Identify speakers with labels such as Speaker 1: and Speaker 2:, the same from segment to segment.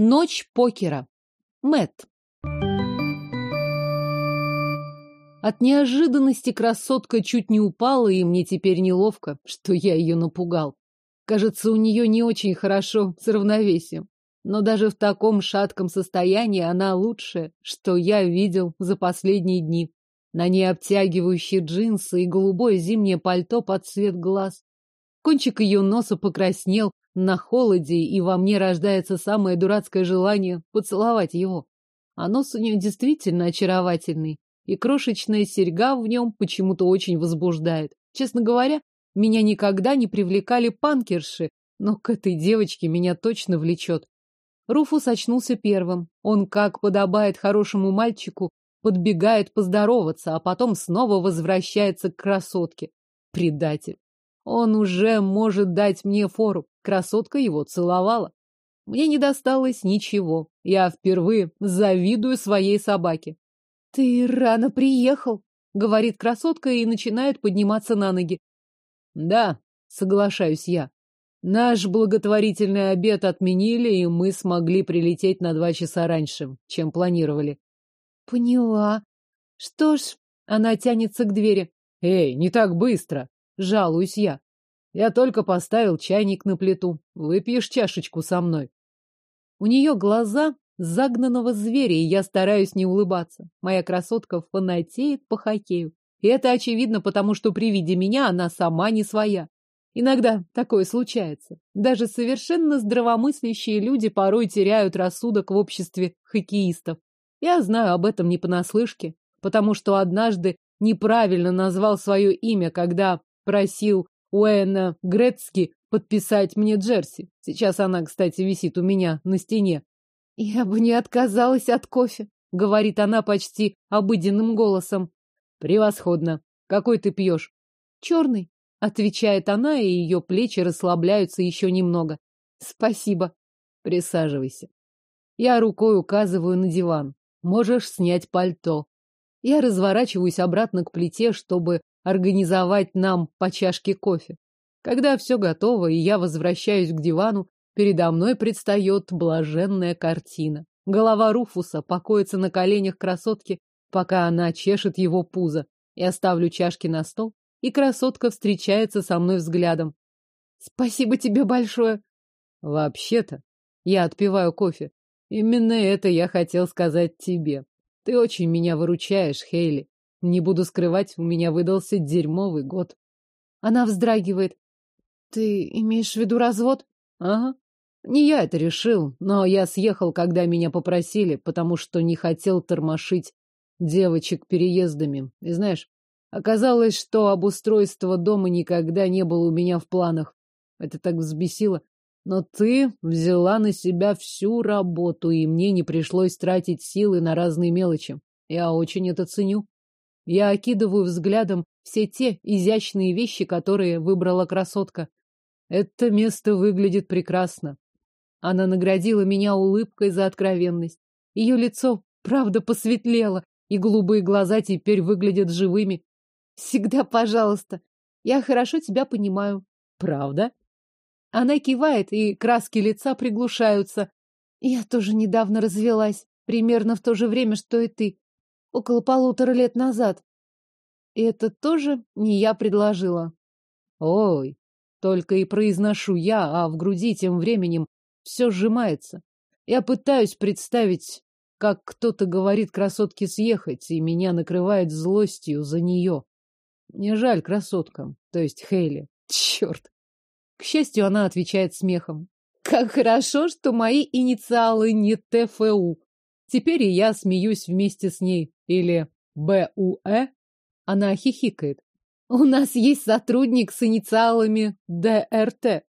Speaker 1: Ночь покера. Мэт. От неожиданности красотка чуть не упала, и мне теперь неловко, что я ее напугал. Кажется, у нее не очень хорошо с равновесием. Но даже в таком шатком состоянии она лучшая, что я видел за последние дни. На ней обтягивающие джинсы и голубое зимнее пальто под цвет глаз. Кончик ее носа покраснел, на холоде, и во мне рождается самое дурацкое желание поцеловать его. А нос у нее действительно очаровательный, и крошечная серьга в нем почему-то очень возбуждает. Честно говоря, меня никогда не привлекали панкерши, но к этой девочке меня точно влечет. Руфус очнулся первым. Он, как подобает хорошему мальчику, подбегает поздороваться, а потом снова возвращается к красотке. Предатель. Он уже может дать мне фору. Красотка его целовала. Мне не досталось ничего. Я впервые завидую своей собаке. — Ты рано приехал, — говорит красотка и начинает подниматься на ноги. — Да, соглашаюсь я. Наш благотворительный обед отменили, и мы смогли прилететь на два часа раньше, чем планировали. — Поняла. Что ж, она тянется к двери. — Эй, не так быстро! Жалуюсь я. Я только поставил чайник на плиту. Выпьешь чашечку со мной. У нее глаза загнанного зверя, и я стараюсь не улыбаться. Моя красотка фанатеет по хоккею. И это очевидно, потому что при виде меня она сама не своя. Иногда такое случается. Даже совершенно здравомыслящие люди порой теряют рассудок в обществе хоккеистов. Я знаю об этом не понаслышке, потому что однажды неправильно назвал свое имя, когда просил Уэна Грецки подписать мне Джерси. Сейчас она, кстати, висит у меня на стене. Я бы не отказалась от кофе, говорит она почти обыденным голосом. Превосходно. Какой ты пьешь? Черный, отвечает она, и ее плечи расслабляются еще немного. Спасибо. Присаживайся. Я рукой указываю на диван. Можешь снять пальто. Я разворачиваюсь обратно к плите, чтобы организовать нам по чашке кофе. Когда все готово, и я возвращаюсь к дивану, передо мной предстает блаженная картина. Голова Руфуса покоится на коленях красотки, пока она чешет его пузо. Я ставлю чашки на стол, и красотка встречается со мной взглядом. Спасибо тебе большое. Вообще-то, я отпиваю кофе. Именно это я хотел сказать тебе. Ты очень меня выручаешь, Хейли. Не буду скрывать, у меня выдался дерьмовый год. Она вздрагивает. Ты имеешь в виду развод? Ага. Не я это решил, но я съехал, когда меня попросили, потому что не хотел тормошить девочек переездами. И знаешь, оказалось, что обустройство дома никогда не было у меня в планах. Это так взбесило. Но ты взяла на себя всю работу, и мне не пришлось тратить силы на разные мелочи. Я очень это ценю. Я окидываю взглядом все те изящные вещи, которые выбрала красотка. Это место выглядит прекрасно. Она наградила меня улыбкой за откровенность. Ее лицо, правда, посветлело, и голубые глаза теперь выглядят живыми. Всегда пожалуйста. Я хорошо тебя понимаю. Правда? Она кивает, и краски лица приглушаются. Я тоже недавно развелась, примерно в то же время, что и ты около полутора лет назад. И это тоже не я предложила. Ой, только и произношу я, а в груди тем временем все сжимается. Я пытаюсь представить, как кто-то говорит красотке съехать, и меня накрывает злостью за нее. Мне жаль красоткам, то есть Хейли. Черт! К счастью, она отвечает смехом. Как хорошо, что мои инициалы не ТФУ. Теперь и я смеюсь вместе с ней. Или БУЭ? Она хихикает. У нас есть сотрудник с инициалами ДРТ.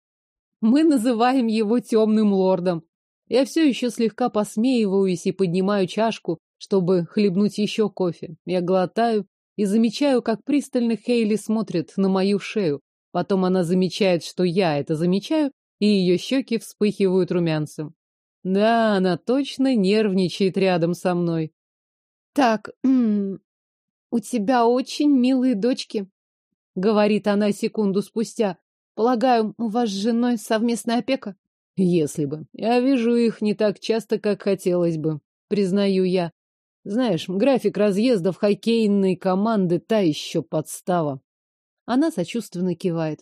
Speaker 1: Мы называем его темным лордом. Я все еще слегка посмеиваюсь и поднимаю чашку, чтобы хлебнуть еще кофе. Я глотаю и замечаю, как пристально Хейли смотрит на мою шею. Потом она замечает, что я это замечаю, и ее щеки вспыхивают румянцем. Да, она точно нервничает рядом со мной. Так, у тебя очень милые дочки, говорит она секунду спустя. Полагаю, у вас с женой совместная опека? Если бы. Я вижу их не так часто, как хотелось бы, признаю я. Знаешь, график разъездов хоккейной команды та еще подстава. Она сочувственно кивает.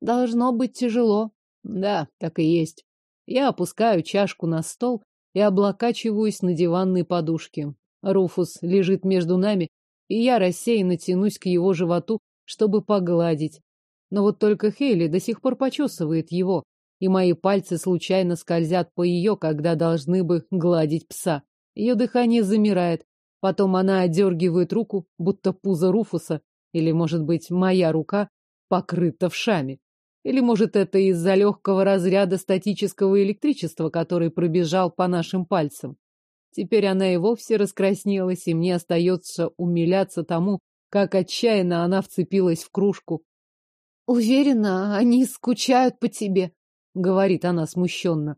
Speaker 1: Должно быть тяжело. Да, так и есть. Я опускаю чашку на стол и облокачиваюсь на диванной подушке. Руфус лежит между нами, и я рассеянно тянусь к его животу, чтобы погладить. Но вот только Хейли до сих пор почесывает его, и мои пальцы случайно скользят по ее, когда должны бы гладить пса. Ее дыхание замирает. Потом она отдергивает руку, будто пузо Руфуса, или, может быть, моя рука покрыта вшами. Или, может, это из-за легкого разряда статического электричества, который пробежал по нашим пальцам. Теперь она и вовсе раскраснелась, и мне остается умиляться тому, как отчаянно она вцепилась в кружку. «Уверена, они скучают по тебе», — говорит она смущенно.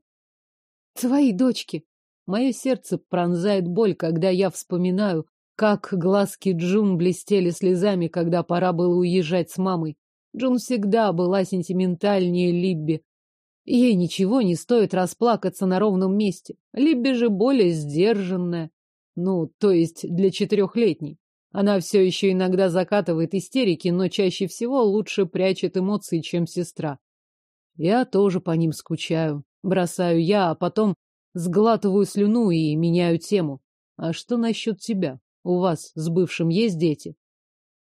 Speaker 1: «Твои дочки». Мое сердце пронзает боль, когда я вспоминаю, как глазки Джун блестели слезами, когда пора было уезжать с мамой. Джун всегда была сентиментальнее Либби. Ей ничего не стоит расплакаться на ровном месте. Либби же более сдержанная. Ну, то есть для четырехлетней. Она все еще иногда закатывает истерики, но чаще всего лучше прячет эмоции, чем сестра. Я тоже по ним скучаю. Бросаю я, а потом сглатываю слюну и меняю тему. А что насчет тебя? У вас с бывшим есть дети?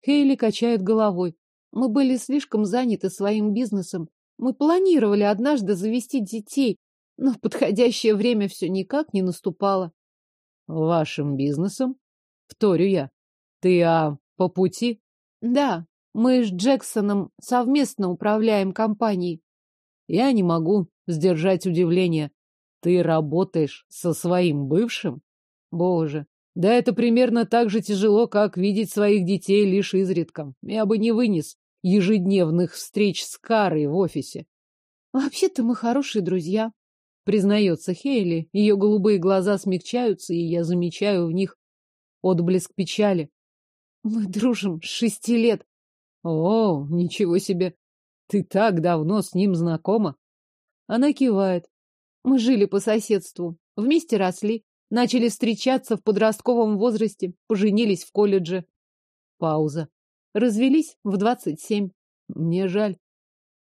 Speaker 1: Хейли качает головой. Мы были слишком заняты своим бизнесом. Мы планировали однажды завести детей, но в подходящее время все никак не наступало. Вашим бизнесом? Вторю я. Ты, а, по пути? Да, мы с Джексоном совместно управляем компанией. Я не могу сдержать удивление. Ты работаешь со своим бывшим? Боже, да это примерно так же тяжело, как видеть своих детей лишь изредка. Я бы не вынес ежедневных встреч с Карой в офисе. Вообще-то мы хорошие друзья, признается Хейли. Ее голубые глаза смягчаются, и я замечаю в них отблеск печали. Мы дружим с шести лет. О, ничего себе! Ты так давно с ним знакома? Она кивает. Мы жили по соседству, вместе росли, начали встречаться в подростковом возрасте, поженились в колледже. Пауза. Развелись в двадцать семь. Мне жаль.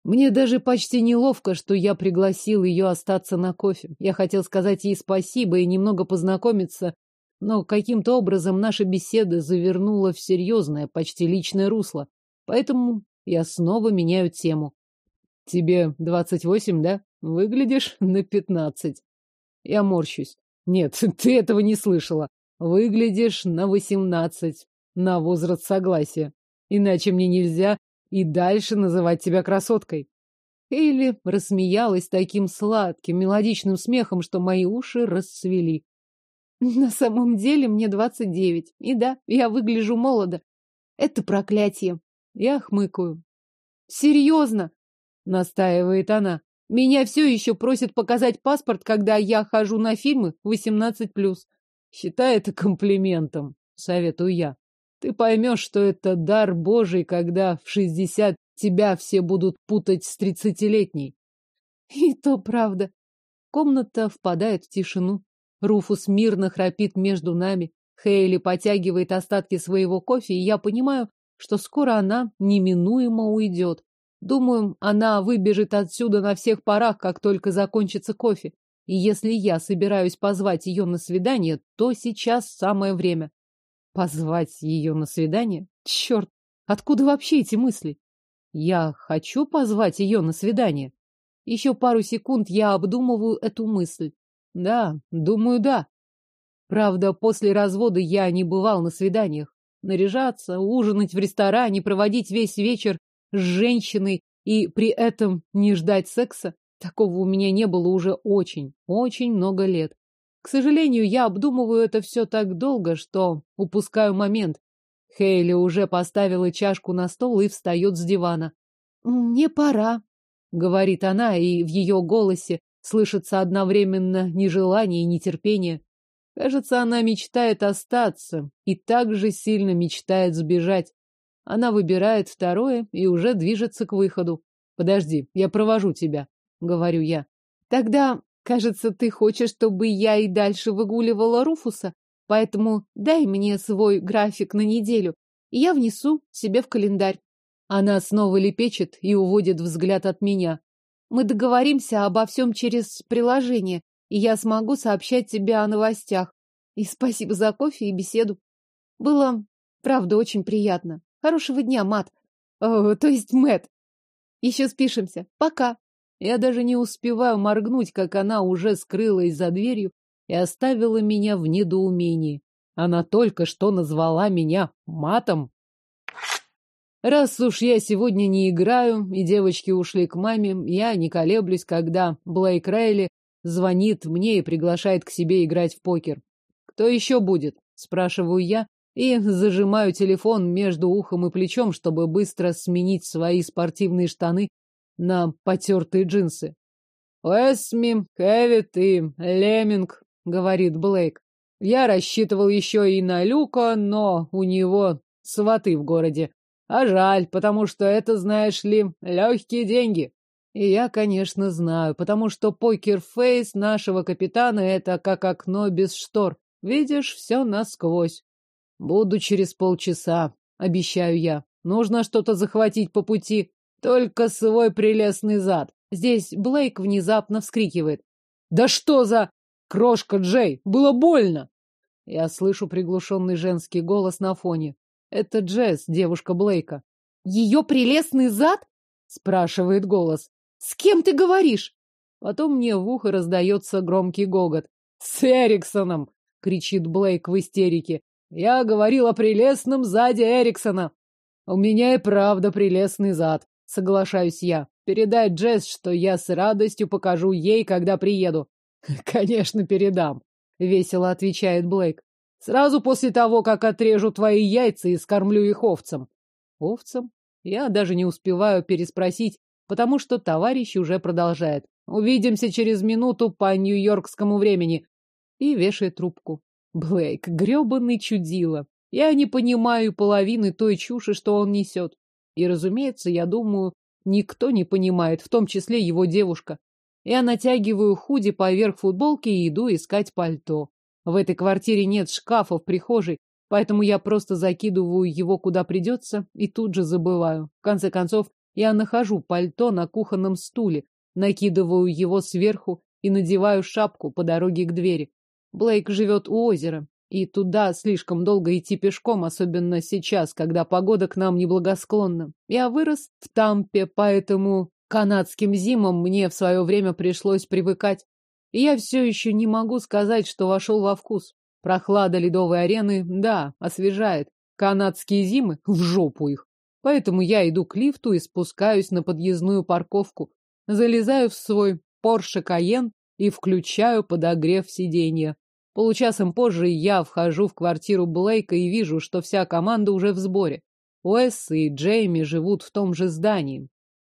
Speaker 1: Мне даже почти неловко, что я пригласил ее остаться на кофе. Я хотел сказать ей спасибо и немного познакомиться, но каким-то образом наша беседа завернула в серьезное, почти личное русло. Поэтому я снова меняю тему. Тебе двадцать восемь, да? Выглядишь на пятнадцать. Я морщусь. Нет, ты этого не слышала. Выглядишь на восемнадцать. На возраст согласия. Иначе мне нельзя и дальше называть тебя красоткой. Элли рассмеялась таким сладким, мелодичным смехом, что мои уши расцвели. На самом деле мне двадцать девять. И да, я выгляжу молодо. Это проклятие. Я хмыкаю. Серьезно, настаивает она. Меня все еще просят показать паспорт, когда я хожу на фильмы восемнадцать плюс. Считай это комплиментом, советую я. Ты поймешь, что это дар Божий, когда в шестьдесят тебя все будут путать с тридцатилетней. И то правда. Комната впадает в тишину. Руфус мирно храпит между нами. Хейли потягивает остатки своего кофе, и я понимаю, что скоро она неминуемо уйдет. Думаю, она выбежит отсюда на всех парах, как только закончится кофе. И если я собираюсь позвать ее на свидание, то сейчас самое время. Позвать ее на свидание? Черт, откуда вообще эти мысли? Я хочу позвать ее на свидание. Еще пару секунд я обдумываю эту мысль. Да, думаю, да. Правда, после развода я не бывал на свиданиях. Наряжаться, ужинать в ресторане, проводить весь вечер с женщиной и при этом не ждать секса, такого у меня не было уже очень, очень много лет. К сожалению, я обдумываю это все так долго, что упускаю момент. Хейли уже поставила чашку на стол и встает с дивана. «Мне пора», — говорит она, и в ее голосе слышится одновременно нежелание и нетерпение. Кажется, она мечтает остаться и также сильно мечтает сбежать. Она выбирает второе и уже движется к выходу. «Подожди, я провожу тебя», — говорю я. Тогда, кажется, ты хочешь, чтобы я и дальше выгуливала Руфуса, поэтому дай мне свой график на неделю, и я внесу себе в календарь. Она снова лепечет и уводит взгляд от меня. Мы договоримся обо всем через приложение, и я смогу сообщать тебе о новостях. И спасибо за кофе и беседу. Было, правда, очень приятно. Хорошего дня, Мат. О, то есть Мэт. Еще спишемся. Пока. Я даже не успеваю моргнуть, как она уже скрылась за дверью и оставила меня в недоумении. Она только что назвала меня матом. Раз уж я сегодня не играю, и девочки ушли к маме, я не колеблюсь, когда Блейк Райли звонит мне и приглашает к себе играть в покер. «Кто еще будет?» – спрашиваю я, и зажимаю телефон между ухом и плечом, чтобы быстро сменить свои спортивные штаны на потертые джинсы. «Уэсми, Хэвит и Леминг», — говорит Блейк. «Я рассчитывал еще и на Люка, но у него сваты в городе. А жаль, потому что это, знаешь ли, легкие деньги. И я, конечно, знаю, потому что покер-фейс нашего капитана — это как окно без штор. Видишь все насквозь. Буду через полчаса, обещаю я. Нужно что-то захватить по пути. Только свой прелестный зад. Здесь Блейк внезапно вскрикивает. Да что за... Крошка Джей, было больно. Я слышу приглушенный женский голос на фоне. Это Джесс, девушка Блейка. Ее прелестный зад? Спрашивает голос. С кем ты говоришь? Потом мне в ухо раздается громкий гогот. С Эриксоном! кричит Блейк в истерике. Я говорил о прелестном заде Эриксона. У меня и правда прелестный зад, соглашаюсь я. Передай Джесс, что я с радостью покажу ей, когда приеду. Конечно, передам, весело отвечает Блейк. Сразу после того, как отрежу твои яйца и скормлю их овцам. Овцам? Я даже не успеваю переспросить, потому что товарищ уже продолжает. Увидимся через минуту по нью-йоркскому времени. И вешает трубку. Блейк, грёбаный чудило. Я не понимаю половины той чуши, что он несет. И, разумеется, я думаю, никто не понимает, в том числе его девушка. Я натягиваю худи поверх футболки и иду искать пальто. В этой квартире нет шкафа в прихожей, поэтому я просто закидываю его куда придется и тут же забываю. В конце концов, я нахожу пальто на кухонном стуле, накидываю его сверху и надеваю шапку по дороге к двери. Блейк живет у озера, и туда слишком долго идти пешком, особенно сейчас, когда погода к нам неблагосклонна. Я вырос в Тампе, поэтому канадским зимам мне в свое время пришлось привыкать. И я все еще не могу сказать, что вошел во вкус. Прохлада ледовой арены, да, освежает. Канадские зимы — в жопу их. Поэтому я иду к лифту и спускаюсь на подъездную парковку. Залезаю в свой Porsche Cayenne и включаю подогрев сиденья. Получасом позже я вхожу в квартиру Блейка и вижу, что вся команда уже в сборе. Уэс и Джейми живут в том же здании.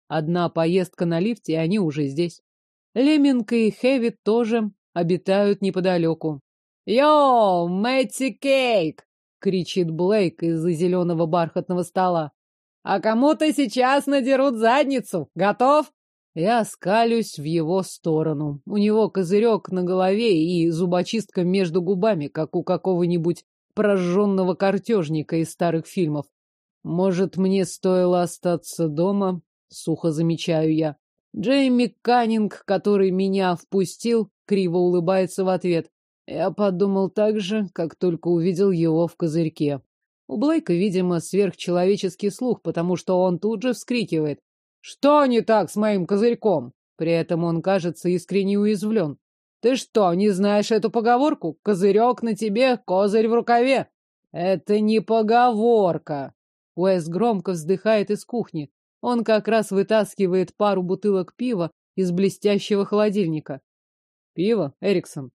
Speaker 1: Одна поездка на лифте, и они уже здесь. Леминг и Хэви тоже обитают неподалеку. «Йоу, Мэтти Кейк!» — кричит Блейк из-за зеленого бархатного стола. «А кому-то сейчас надерут задницу. Готов?» Я скалюсь в его сторону. У него козырек на голове и зубочистка между губами, как у какого-нибудь прожженного картежника из старых фильмов. Может, мне стоило остаться дома? Сухо замечаю я. Джейми Каннинг, который меня впустил, криво улыбается в ответ. Я подумал так же, как только увидел его в козырьке. У Блейка, видимо, сверхчеловеческий слух, потому что он тут же вскрикивает. Что не так с моим козырьком? При этом он кажется искренне уязвлен. Ты что, не знаешь эту поговорку? Козырек на тебе, козырь в рукаве. Это не поговорка. Уэс громко вздыхает из кухни. Он как раз вытаскивает пару бутылок пива из блестящего холодильника. Пиво, Эриксон?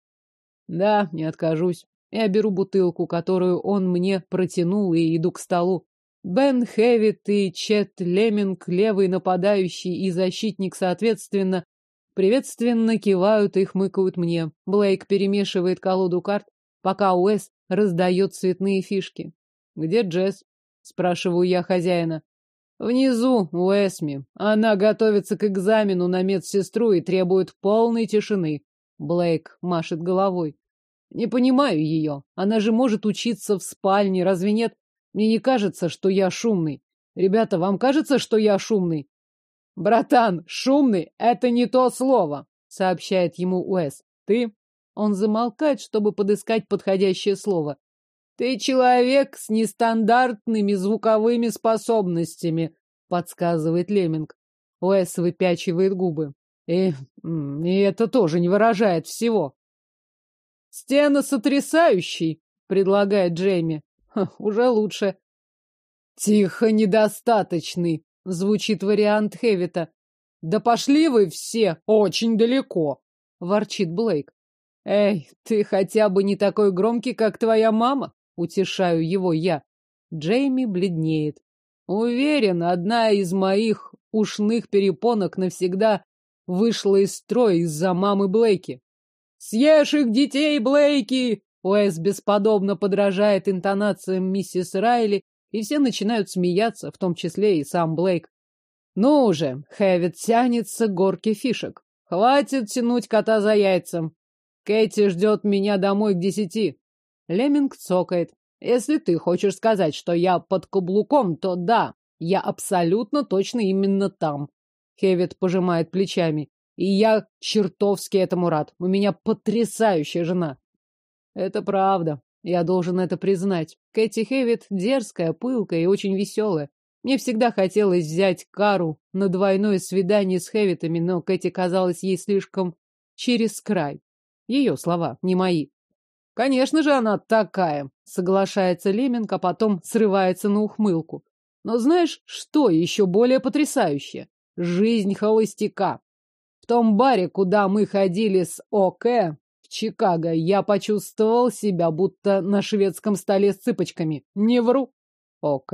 Speaker 1: Да, не откажусь. Я беру бутылку, которую он мне протянул, и иду к столу. Бен Хэвит и Чет Леминг, левый нападающий и защитник, соответственно, приветственно кивают и хмыкают мне. Блейк перемешивает колоду карт, пока Уэс раздает цветные фишки. «Где Джесс?» — спрашиваю я хозяина. Внизу, у Эсми. Она готовится к экзамену на медсестру и требует полной тишины. Блейк машет головой. Не понимаю ее. Она же может учиться в спальне, разве нет? Мне не кажется, что я шумный. Ребята, вам кажется, что я шумный? Братан, шумный — это не то слово, сообщает ему Уэс. Ты? Он замолкает, чтобы подыскать подходящее слово. Ты человек с нестандартными звуковыми способностями, подсказывает Леминг. Уэс выпячивает губы. И, и это тоже не выражает всего. Стена сотрясающий, предлагает Джейми. Уже лучше. Тихо, недостаточный, звучит вариант Хевита. Да пошли вы все очень далеко, ворчит Блейк. Эй, ты хотя бы не такой громкий, как твоя мама, утешаю его я. Джейми бледнеет. Уверен, одна из моих ушных перепонок навсегда вышла из строя из-за мамы Блейки. «Съешь их детей, Блейки!» Уэс бесподобно подражает интонациям миссис Райли, и все начинают смеяться, в том числе и сам Блейк. «Ну уже!» — Хэвид тянется к горке фишек. «Хватит тянуть кота за яйцем. Кэти ждет меня домой к десяти». Леминг цокает. «Если ты хочешь сказать, что я под каблуком, то да, я абсолютно точно именно там». Хевит пожимает плечами. И я чертовски этому рад. У меня потрясающая жена. Это правда. Я должен это признать. Кэти Хэвит дерзкая, пылкая и очень веселая. Мне всегда хотелось взять Кару на двойное свидание с Хэвитами, но Кэти казалась ей слишком через край. Ее слова, не мои. Конечно же, она такая, соглашается Леминг, а потом срывается на ухмылку. Но знаешь, что еще более потрясающее? Жизнь холостяка том баре, куда мы ходили с ОК в Чикаго, я почувствовал себя будто на шведском столе с цыпочками. Не вру. ОК?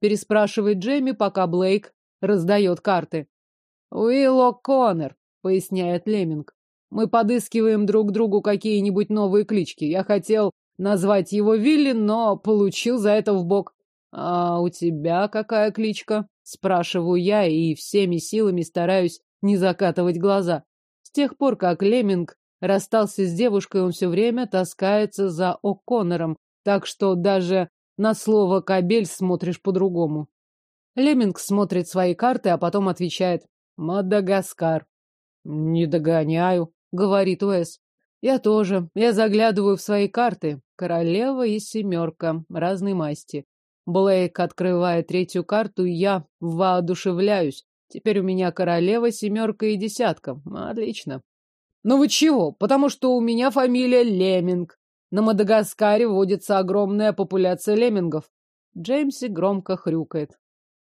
Speaker 1: переспрашивает Джейми, пока Блейк раздает карты. Уилл О'Коннор, поясняет Леминг. Мы подыскиваем друг другу какие-нибудь новые клички. Я хотел назвать его Вилли, но получил за это в бок. А у тебя какая кличка? Спрашиваю я и всеми силами стараюсь не закатывать глаза. С тех пор, как Леминг расстался с девушкой, он все время таскается за О'Коннором, так что даже на слово «кабель» смотришь по-другому. Леминг смотрит свои карты, а потом отвечает «Мадагаскар». «Не догоняю», — говорит Уэс. «Я тоже. Я заглядываю в свои карты. Королева и семерка. Разной масти. Блейк открывает третью карту, и я воодушевляюсь. Теперь у меня королева, семерка и десятка. Отлично. Ну вы чего? Потому что у меня фамилия Леминг. На Мадагаскаре водится огромная популяция леммингов. Джеймси громко хрюкает.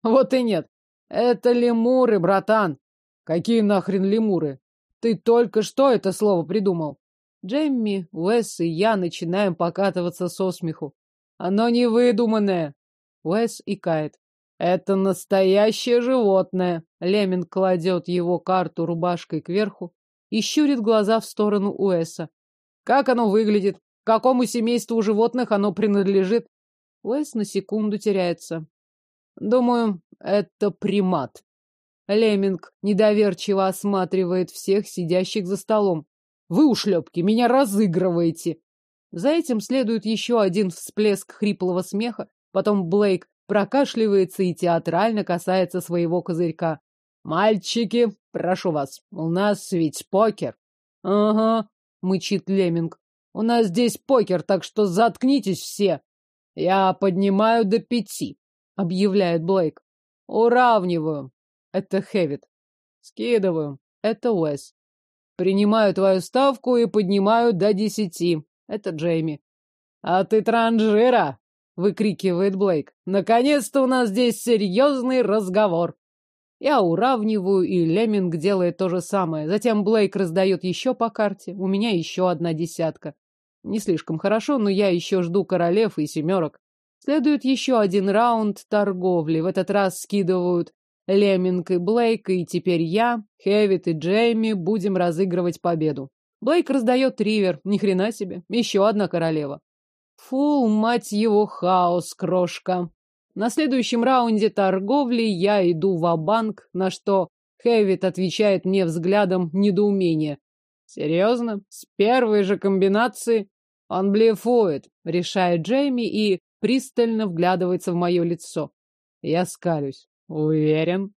Speaker 1: Вот и нет. Это лемуры, братан. Какие нахрен лемуры? Ты только что это слово придумал. Джейми, Уэс и я начинаем покатываться со смеху. Оно не выдуманное. Уэс икает. Это настоящее животное. Лемин кладет его карту рубашкой кверху и щурит глаза в сторону Уэса. Как оно выглядит? Какому семейству животных оно принадлежит? Уэс на секунду теряется. Думаю, это примат. Леминг недоверчиво осматривает всех сидящих за столом. Вы, ушлепки, меня разыгрываете. За этим следует еще один всплеск хриплого смеха. Потом Блейк прокашливается и театрально касается своего козырька. «Мальчики, прошу вас, у нас ведь покер». «Ага», — мычит Леминг. «У нас здесь покер, так что заткнитесь все». «Я поднимаю до пяти», — объявляет Блейк. «Уравниваю». Это Хэвит. «Скидываю». Это Уэс. «Принимаю твою ставку и поднимаю до десяти». Это Джейми. «А ты транжира!» — выкрикивает Блейк. «Наконец-то у нас здесь серьезный разговор!» Я уравниваю, и Леминг делает то же самое. Затем Блейк раздает еще по карте. У меня еще одна десятка. Не слишком хорошо, но я еще жду королев и семерок. Следует еще один раунд торговли. В этот раз скидывают Леминг и Блейк, и теперь я, Хевит и Джейми будем разыгрывать победу. Блейк раздает ривер. Ни хрена себе. Еще одна королева. Фу, мать его, хаос, крошка. На следующем раунде торговли я иду в банк на что Хэвит отвечает мне взглядом недоумения. Серьезно? С первой же комбинации? Он блефует, решает Джейми и пристально вглядывается в мое лицо. Я скалюсь. Уверен?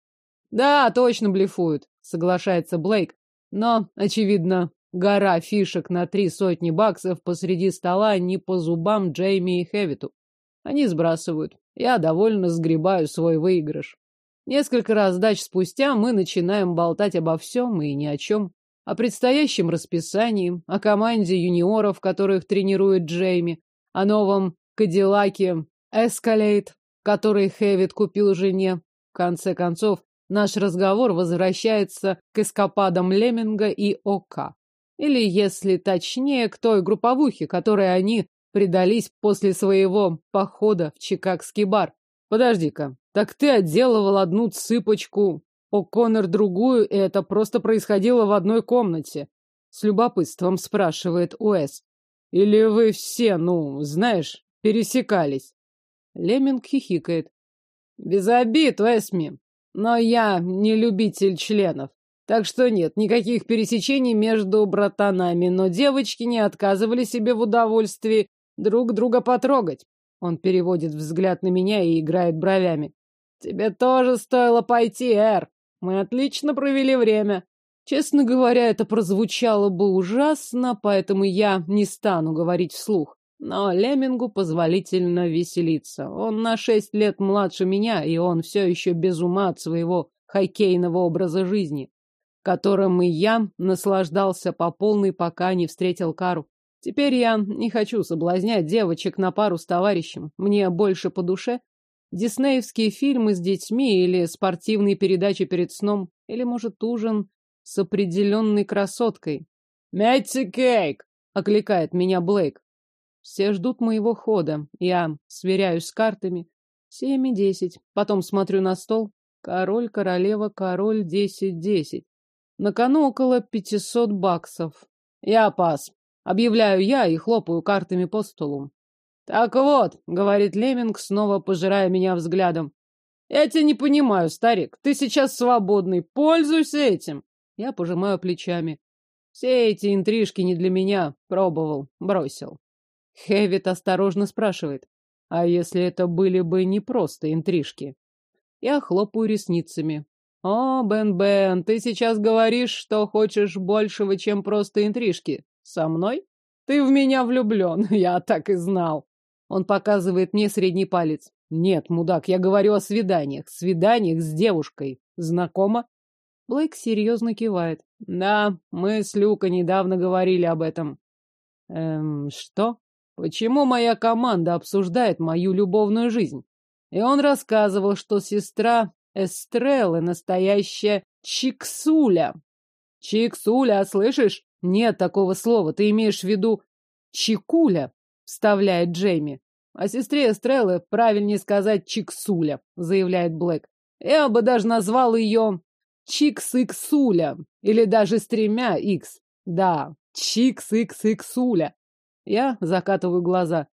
Speaker 1: Да, точно блефует, соглашается Блейк. Но, очевидно, гора фишек на три сотни баксов посреди стола не по зубам Джейми и Хэвиту. Они сбрасывают. Я довольно сгребаю свой выигрыш. Несколько раз дач спустя мы начинаем болтать обо всем и ни о чем. О предстоящем расписании, о команде юниоров, которых тренирует Джейми, о новом Кадиллаке Эскалейт, который Хэвит купил жене. В конце концов, наш разговор возвращается к эскападам Леминга и ОК. Или, если точнее, к той групповухе, которой они предались после своего похода в чикагский бар. Подожди-ка, так ты отделывал одну цыпочку, О'Коннор другую, и это просто происходило в одной комнате? С любопытством спрашивает Уэс. Или вы все, ну, знаешь, пересекались? Леминг хихикает. Без обид, Уэсми, но я не любитель членов. Так что нет, никаких пересечений между братанами, но девочки не отказывали себе в удовольствии друг друга потрогать. Он переводит взгляд на меня и играет бровями. Тебе тоже стоило пойти, Эр. Мы отлично провели время. Честно говоря, это прозвучало бы ужасно, поэтому я не стану говорить вслух. Но Лемингу позволительно веселиться. Он на шесть лет младше меня, и он все еще без ума от своего хоккейного образа жизни, которым и я наслаждался по полной, пока не встретил Кару. Теперь я не хочу соблазнять девочек на пару с товарищем. Мне больше по душе диснеевские фильмы с детьми или спортивные передачи перед сном, или, может, ужин с определенной красоткой. «Мятти кейк!» — окликает меня Блейк. Все ждут моего хода. Я сверяюсь с картами. Семь и десять. Потом смотрю на стол. Король, королева, король, десять, десять. На кону около пятисот баксов. Я пас. Объявляю я и хлопаю картами по столу. Так вот, говорит Леминг, снова пожирая меня взглядом. Я тебя не понимаю, старик. Ты сейчас свободный. Пользуйся этим. Я пожимаю плечами. Все эти интрижки не для меня. Пробовал, бросил. Хэвит осторожно спрашивает. А если это были бы не просто интрижки? Я хлопаю ресницами. О, Бен-Бен, ты сейчас говоришь, что хочешь большего, чем просто интрижки. Со мной? Ты в меня влюблен, я так и знал. Он показывает мне средний палец. Нет, мудак, я говорю о свиданиях. Свиданиях с девушкой. Знакомо? Блейк серьезно кивает. Да, мы с Люка недавно говорили об этом. Эм, что? Почему моя команда обсуждает мою любовную жизнь? И он рассказывал, что сестра Эстреллы настоящая Чиксуля. Чиксуля, слышишь? Нет такого слова. Ты имеешь в виду Чикуля, вставляет Джейми. О сестре Эстреллы правильнее сказать Чиксуля, заявляет Блэк. Я бы даже назвал ее Чикс-Иксуля. Или даже с тремя Икс. Да, Чикс-Икс-Иксуля. Я закатываю глаза.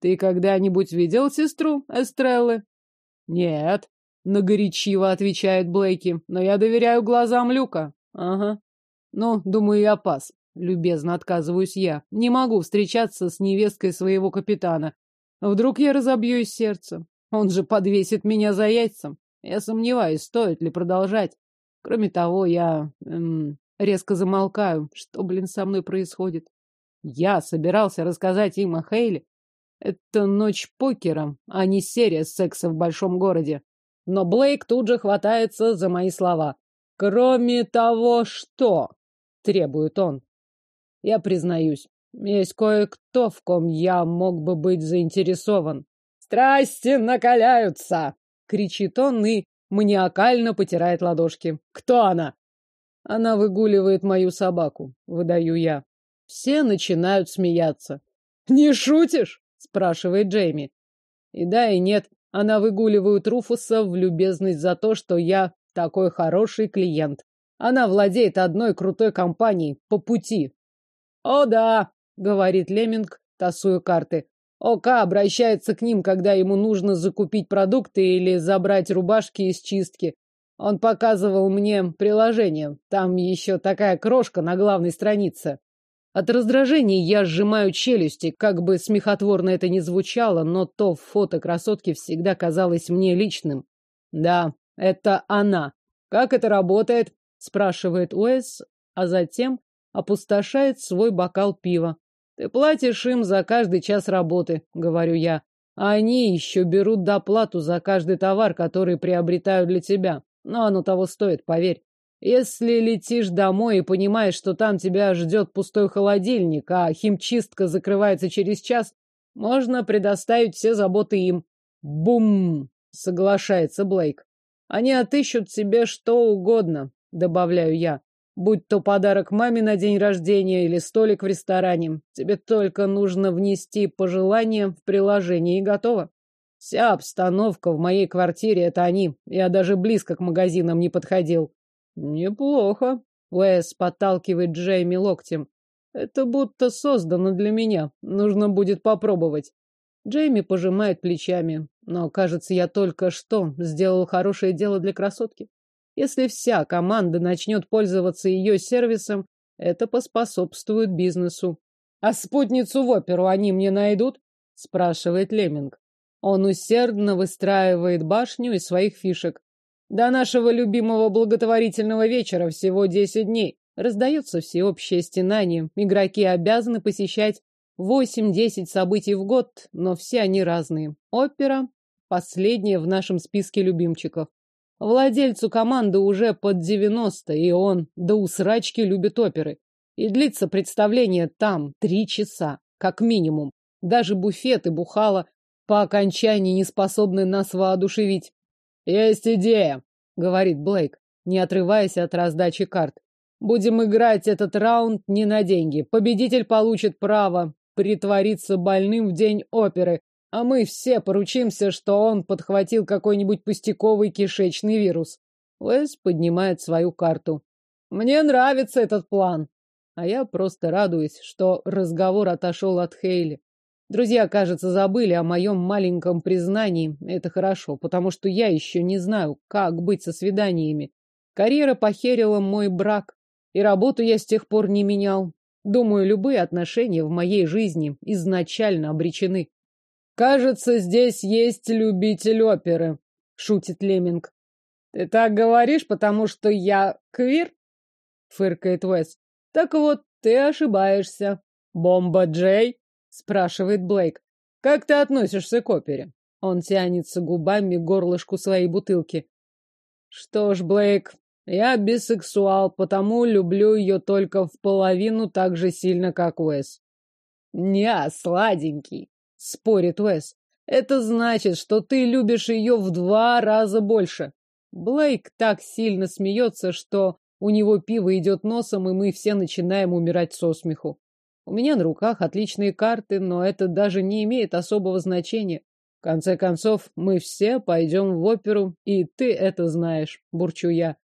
Speaker 1: Ты когда-нибудь видел сестру Эстреллы? Нет, нагорячиво отвечает Блейки, но я доверяю глазам Люка. Ага. Ну, думаю, я пас. Любезно отказываюсь я. Не могу встречаться с невесткой своего капитана. Вдруг я разобью сердце. Он же подвесит меня за яйцем. Я сомневаюсь, стоит ли продолжать. Кроме того, я эм, резко замолкаю. Что, блин, со мной происходит? Я собирался рассказать им о Хейле. Это ночь покера, а не серия секса в большом городе. Но Блейк тут же хватается за мои слова. Кроме того, что? Требует он. Я признаюсь, есть кое-кто, в ком я мог бы быть заинтересован. Страсти накаляются! Кричит он и маниакально потирает ладошки. Кто она? Она выгуливает мою собаку, выдаю я. Все начинают смеяться. «Не шутишь?» — спрашивает Джейми. И да, и нет. Она выгуливает Руфуса в любезность за то, что я такой хороший клиент. Она владеет одной крутой компанией по пути. «О да», — говорит Леминг, тасуя карты. ОК обращается к ним, когда ему нужно закупить продукты или забрать рубашки из чистки. Он показывал мне приложение. Там еще такая крошка на главной странице. От раздражения я сжимаю челюсти, как бы смехотворно это ни звучало, но то фото красотки всегда казалось мне личным. Да, это она. Как это работает? Спрашивает Уэс, а затем опустошает свой бокал пива. Ты платишь им за каждый час работы, говорю я. А они еще берут доплату за каждый товар, который приобретают для тебя. Но оно того стоит, поверь. Если летишь домой и понимаешь, что там тебя ждет пустой холодильник, а химчистка закрывается через час, можно предоставить все заботы им. Бум! Соглашается Блейк. Они отыщут себе что угодно, добавляю я. Будь то подарок маме на день рождения или столик в ресторане. Тебе только нужно внести пожелание в приложение и готово. Вся обстановка в моей квартире — это они. Я даже близко к магазинам не подходил. Неплохо. Уэс подталкивает Джейми локтем. Это будто создано для меня. Нужно будет попробовать. Джейми пожимает плечами. Но, кажется, я только что сделал хорошее дело для красотки. Если вся команда начнет пользоваться ее сервисом, это поспособствует бизнесу. А спутницу в оперу они мне найдут? Спрашивает Леминг. Он усердно выстраивает башню из своих фишек. До нашего любимого благотворительного вечера всего десять дней. Раздается всеобщее стенание. Игроки обязаны посещать восемь-десять событий в год, но все они разные. Опера – последняя в нашем списке любимчиков. Владельцу команды уже под девяносто, и он до усрачки любит оперы. И длится представление там три часа, как минимум. Даже буфет и бухала по окончании не способны нас воодушевить. «Есть идея», — говорит Блейк, не отрываясь от раздачи карт. «Будем играть этот раунд не на деньги. Победитель получит право притвориться больным в день оперы, а мы все поручимся, что он подхватил какой-нибудь пустяковый кишечный вирус». Уэс поднимает свою карту. «Мне нравится этот план». А я просто радуюсь, что разговор отошел от Хейли. Друзья, кажется, забыли о моем маленьком признании. Это хорошо, потому что я еще не знаю, как быть со свиданиями. Карьера похерила мой брак, и работу я с тех пор не менял. Думаю, любые отношения в моей жизни изначально обречены. «Кажется, здесь есть любитель оперы», — шутит Леминг. «Ты так говоришь, потому что я квир?» — фыркает Уэс. «Так вот, ты ошибаешься. Бомба Джей спрашивает Блейк. Как ты относишься к опере? Он тянется губами к горлышку своей бутылки. Что ж, Блейк, я бисексуал, потому люблю ее только в половину так же сильно, как Уэс. Не, сладенький, спорит Уэс. Это значит, что ты любишь ее в два раза больше. Блейк так сильно смеется, что у него пиво идет носом, и мы все начинаем умирать со смеху. У меня на руках отличные карты, но это даже не имеет особого значения. В конце концов, мы все пойдем в оперу, и ты это знаешь, бурчу я.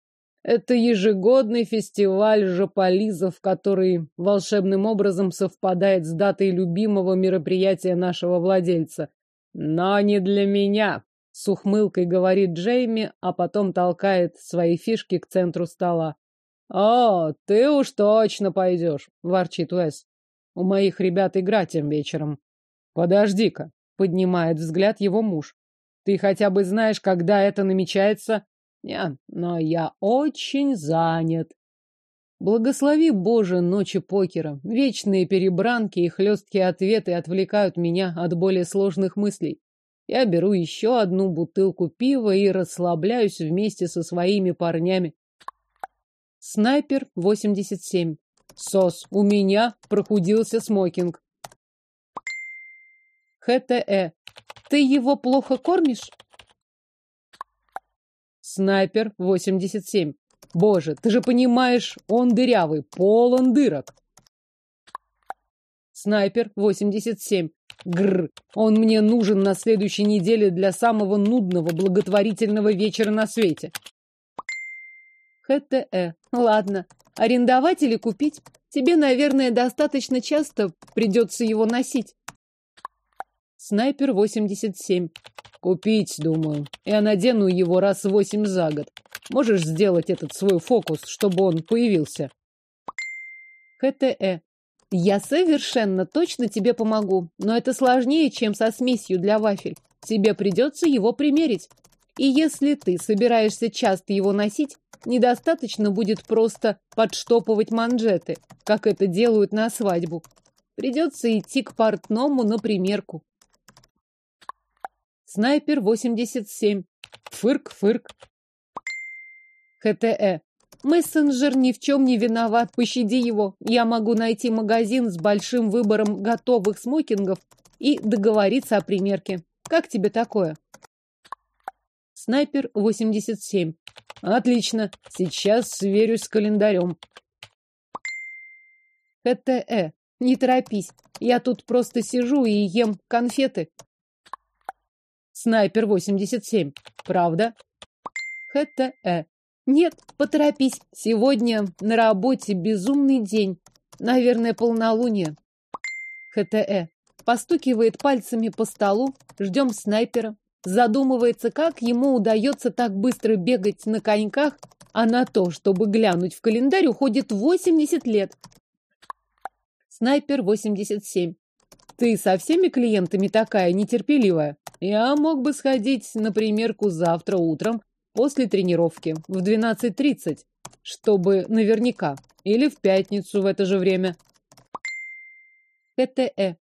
Speaker 1: Это ежегодный фестиваль жополизов, который волшебным образом совпадает с датой любимого мероприятия нашего владельца. Но не для меня, с ухмылкой говорит Джейми, а потом толкает свои фишки к центру стола. «О, ты уж точно пойдешь», — ворчит Уэс. У моих ребят игра тем вечером. Подожди-ка, поднимает взгляд его муж. Ты хотя бы знаешь, когда это намечается? Нет, но я очень занят. Благослови, Боже, ночи покера. Вечные перебранки и хлесткие ответы отвлекают меня от более сложных мыслей. Я беру еще одну бутылку пива и расслабляюсь вместе со своими парнями. Снайпер 87. Сос, у меня прохудился смокинг. ХТЭ. Ты его плохо кормишь? Снайпер 87. Боже, ты же понимаешь, он дырявый, полон дырок. Снайпер 87. Гр. Он мне нужен на следующей неделе для самого нудного благотворительного вечера на свете. ХТЭ. Ладно. Арендовать или купить? Тебе, наверное, достаточно часто придется его носить. Снайпер 87. Купить, думаю. Я надену его раз восемь за год. Можешь сделать этот свой фокус, чтобы он появился? ХТЭ. Я совершенно точно тебе помогу, но это сложнее, чем со смесью для вафель. Тебе придется его примерить. И если ты собираешься часто его носить, недостаточно будет просто подштопывать манжеты, как это делают на свадьбу. Придется идти к портному на примерку. Снайпер 87. Фырк-фырк. ХТЭ. Мессенджер ни в чем не виноват, пощади его. Я могу найти магазин с большим выбором готовых смокингов и договориться о примерке. Как тебе такое? Снайпер 87. Отлично. Сейчас сверюсь с календарем. ХТЭ. Не торопись. Я тут просто сижу и ем конфеты. Снайпер 87. Правда? ХТЭ. Нет, поторопись. Сегодня на работе безумный день. Наверное, полнолуние. ХТЭ. Постукивает пальцами по столу. Ждем снайпера. Задумывается, как ему удается так быстро бегать на коньках, а на то, чтобы глянуть в календарь, уходит 80 лет. Снайпер 87. Ты со всеми клиентами такая нетерпеливая? Я мог бы сходить на примерку завтра утром после тренировки в 12.30, чтобы наверняка, или в пятницу в это же время. ПТЭ.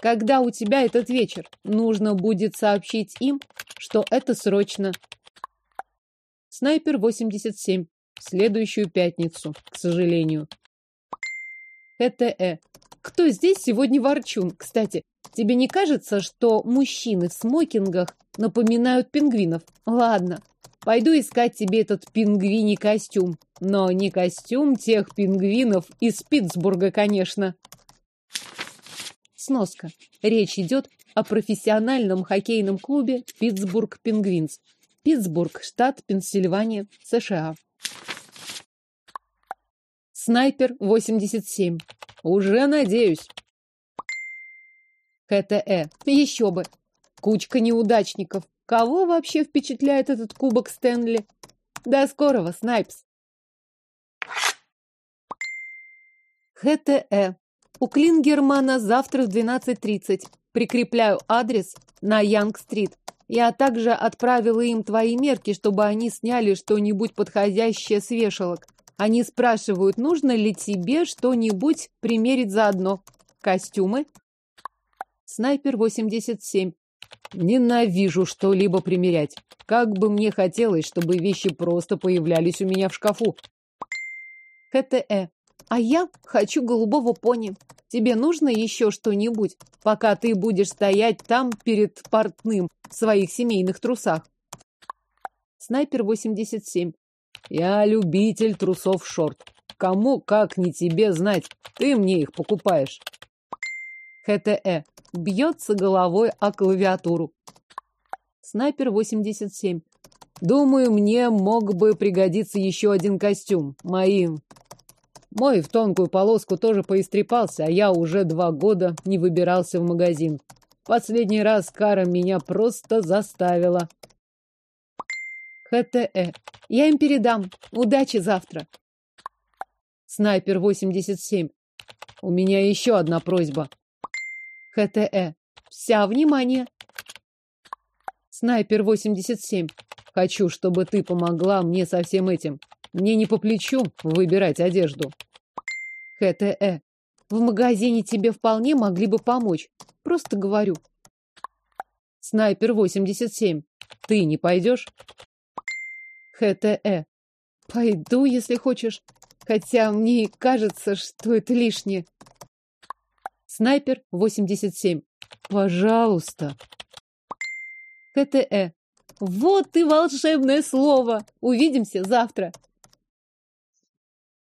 Speaker 1: Когда у тебя этот вечер? Нужно будет сообщить им, что это срочно. Снайпер 87. В следующую пятницу, к сожалению. ПТЭ. Кто здесь сегодня ворчун? Кстати, тебе не кажется, что мужчины в смокингах напоминают пингвинов? Ладно, пойду искать тебе этот пингвиний костюм. Но не костюм тех пингвинов из Питтсбурга, конечно. Сноска. Речь идет о профессиональном хоккейном клубе Питтсбург Пингвинс. Питтсбург, штат Пенсильвания, США. Снайпер 87. Уже надеюсь. ХТЭ. Еще бы. Кучка неудачников. Кого вообще впечатляет этот кубок Стэнли? До скорого, Снайпс. ХТЭ. У Клингермана завтра в 12.30. Прикрепляю адрес на Янг-стрит. Я также отправила им твои мерки, чтобы они сняли что-нибудь подходящее с вешалок. Они спрашивают, нужно ли тебе что-нибудь примерить заодно. Костюмы? Снайпер 87. Ненавижу что-либо примерять. Как бы мне хотелось, чтобы вещи просто появлялись у меня в шкафу. ХТЭ. А я хочу голубого пони. Тебе нужно еще что-нибудь, пока ты будешь стоять там перед портным в своих семейных трусах? Снайпер 87. Я любитель трусов шорт. Кому, как не тебе знать, ты мне их покупаешь. ХТЭ. Бьется головой о клавиатуру. Снайпер 87. Думаю, мне мог бы пригодиться еще один костюм. Моим. Мой в тонкую полоску тоже поистрепался, а я уже два года не выбирался в магазин. Последний раз Кара меня просто заставила. ХТЭ. Я им передам. Удачи завтра. Снайпер 87. У меня еще одна просьба. ХТЭ. Вся внимание. Снайпер 87. Хочу, чтобы ты помогла мне со всем этим. Мне не по плечу выбирать одежду. ХТЭ. В магазине тебе вполне могли бы помочь. Просто говорю. Снайпер 87. Ты не пойдешь? ХТЭ. Пойду, если хочешь. Хотя мне кажется, что это лишнее. Снайпер 87. Пожалуйста. ХТЭ. Вот и волшебное слово. Увидимся завтра.